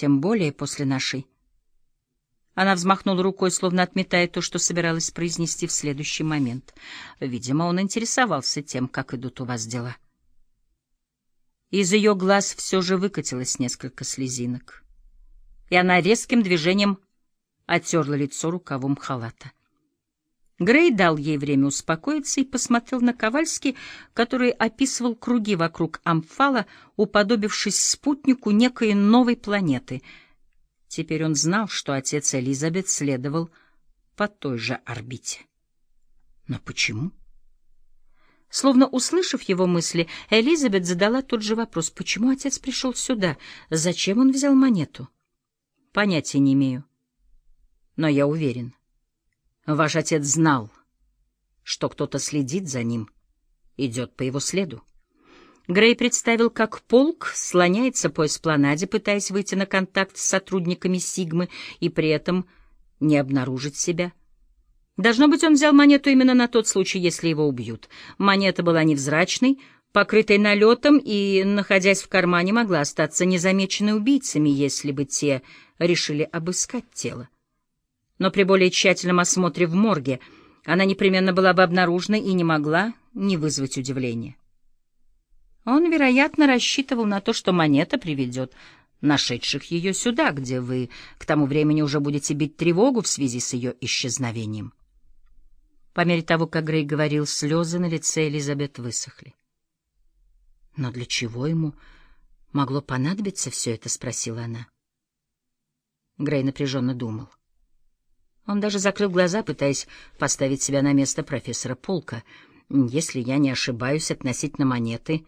Тем более после нашей. Она взмахнула рукой, словно отметая то, что собиралась произнести в следующий момент. Видимо, он интересовался тем, как идут у вас дела. Из ее глаз все же выкатилось несколько слезинок, и она резким движением оттерла лицо рукавом халата. Грей дал ей время успокоиться и посмотрел на Ковальски, который описывал круги вокруг Амфала, уподобившись спутнику некой новой планеты. Теперь он знал, что отец Элизабет следовал по той же орбите. Но почему? Словно услышав его мысли, Элизабет задала тот же вопрос. Почему отец пришел сюда? Зачем он взял монету? Понятия не имею. Но я уверен — Ваш отец знал, что кто-то следит за ним, идет по его следу. Грей представил, как полк слоняется по эспланаде, пытаясь выйти на контакт с сотрудниками Сигмы и при этом не обнаружить себя. Должно быть, он взял монету именно на тот случай, если его убьют. Монета была невзрачной, покрытой налетом и, находясь в кармане, могла остаться незамеченной убийцами, если бы те решили обыскать тело но при более тщательном осмотре в морге она непременно была бы обнаружена и не могла не вызвать удивления. Он, вероятно, рассчитывал на то, что монета приведет нашедших ее сюда, где вы к тому времени уже будете бить тревогу в связи с ее исчезновением. По мере того, как Грей говорил, слезы на лице Элизабет высохли. «Но для чего ему могло понадобиться все это?» — спросила она. Грей напряженно думал. Он даже закрыл глаза, пытаясь поставить себя на место профессора Полка. Если я не ошибаюсь относительно монеты,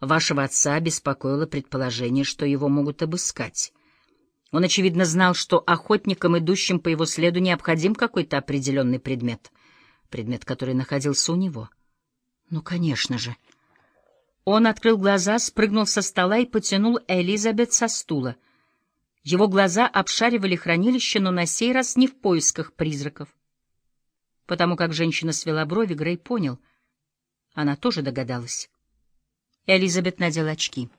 вашего отца беспокоило предположение, что его могут обыскать. Он, очевидно, знал, что охотникам, идущим по его следу, необходим какой-то определенный предмет, предмет, который находился у него. Ну, конечно же. Он открыл глаза, спрыгнул со стола и потянул Элизабет со стула — его глаза обшаривали хранилище, но на сей раз не в поисках призраков. Потому как женщина свела брови, Грей понял. Она тоже догадалась. Элизабет надела очки.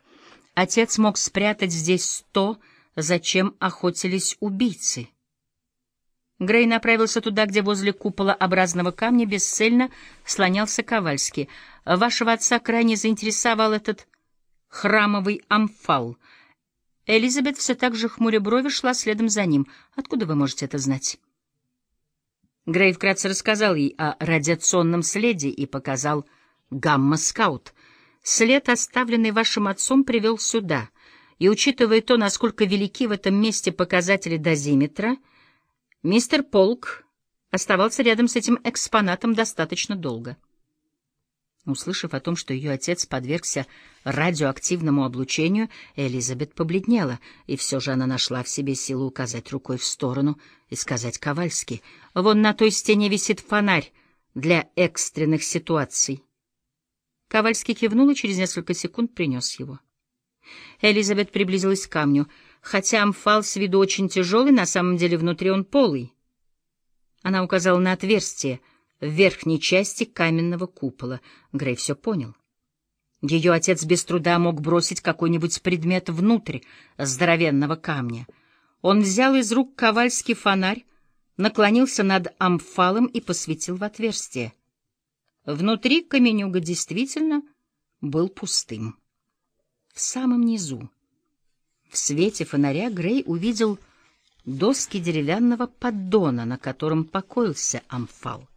Отец мог спрятать здесь то, зачем охотились убийцы. Грей направился туда, где возле купола образного камня бесцельно слонялся Ковальский. Вашего отца крайне заинтересовал этот храмовый амфал — Элизабет все так же хмуря брови шла следом за ним. Откуда вы можете это знать? Грей вкратце рассказал ей о радиационном следе и показал гамма-скаут. След, оставленный вашим отцом, привел сюда. И, учитывая то, насколько велики в этом месте показатели дозиметра, мистер Полк оставался рядом с этим экспонатом достаточно долго. Услышав о том, что ее отец подвергся радиоактивному облучению, Элизабет побледнела, и все же она нашла в себе силу указать рукой в сторону и сказать Ковальски, «Вон на той стене висит фонарь для экстренных ситуаций». Ковальский кивнул и через несколько секунд принес его. Элизабет приблизилась к камню. Хотя амфал с виду очень тяжелый, на самом деле внутри он полый. Она указала на отверстие — в верхней части каменного купола. Грей все понял. Ее отец без труда мог бросить какой-нибудь предмет внутрь здоровенного камня. Он взял из рук ковальский фонарь, наклонился над амфалом и посветил в отверстие. Внутри каменюга действительно был пустым. В самом низу, в свете фонаря, Грей увидел доски деревянного поддона, на котором покоился амфал.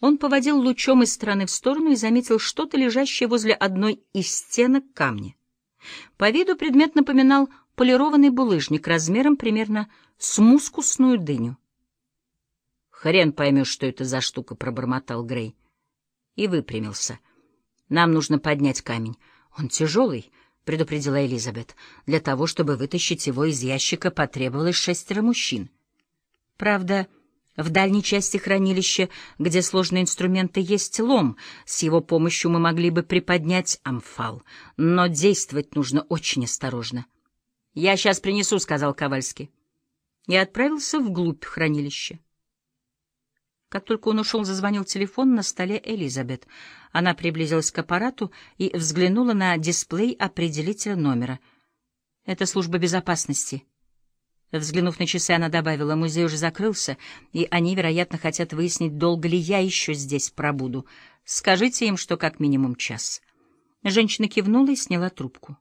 Он поводил лучом из стороны в сторону и заметил что-то, лежащее возле одной из стенок камня. По виду предмет напоминал полированный булыжник размером примерно с мускусную дыню. «Хрен поймешь, что это за штука», — пробормотал Грей. И выпрямился. «Нам нужно поднять камень. Он тяжелый», — предупредила Элизабет. «Для того, чтобы вытащить его из ящика, потребовалось шестеро мужчин. Правда, — в дальней части хранилища, где сложные инструменты, есть лом. С его помощью мы могли бы приподнять амфал. Но действовать нужно очень осторожно. — Я сейчас принесу, — сказал Ковальский. И отправился вглубь хранилища. Как только он ушел, зазвонил телефон на столе Элизабет. Она приблизилась к аппарату и взглянула на дисплей определителя номера. — Это служба безопасности. Взглянув на часы, она добавила, музей уже закрылся, и они, вероятно, хотят выяснить, долго ли я еще здесь пробуду. Скажите им, что как минимум час. Женщина кивнула и сняла трубку.